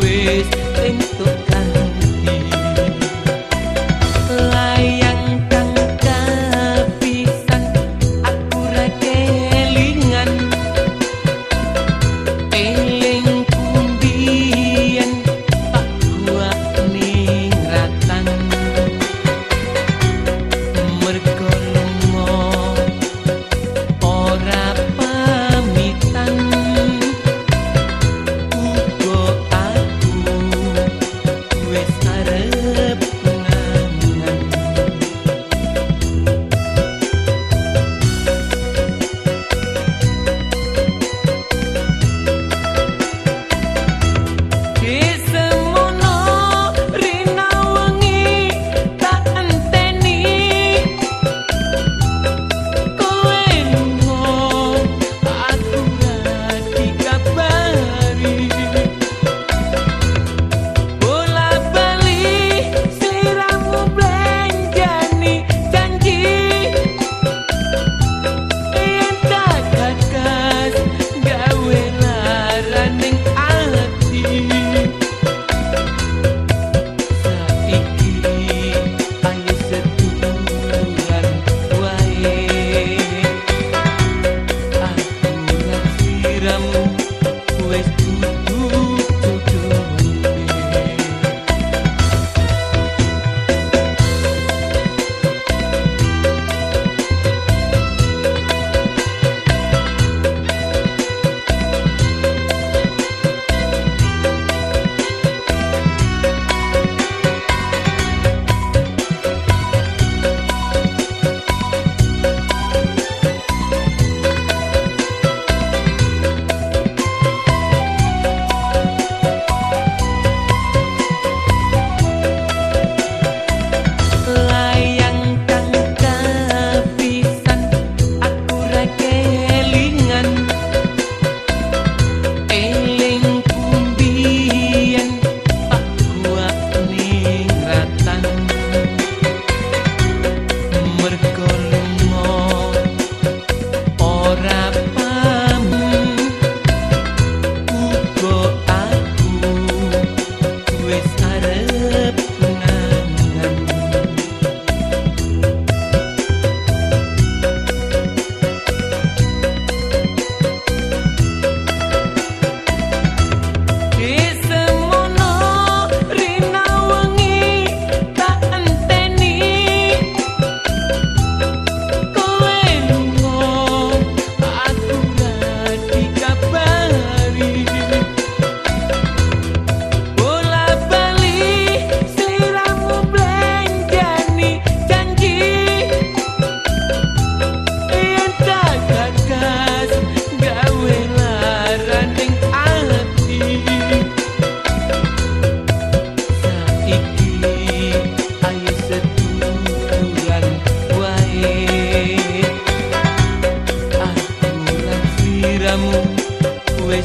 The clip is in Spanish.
wis entuk gầm Wes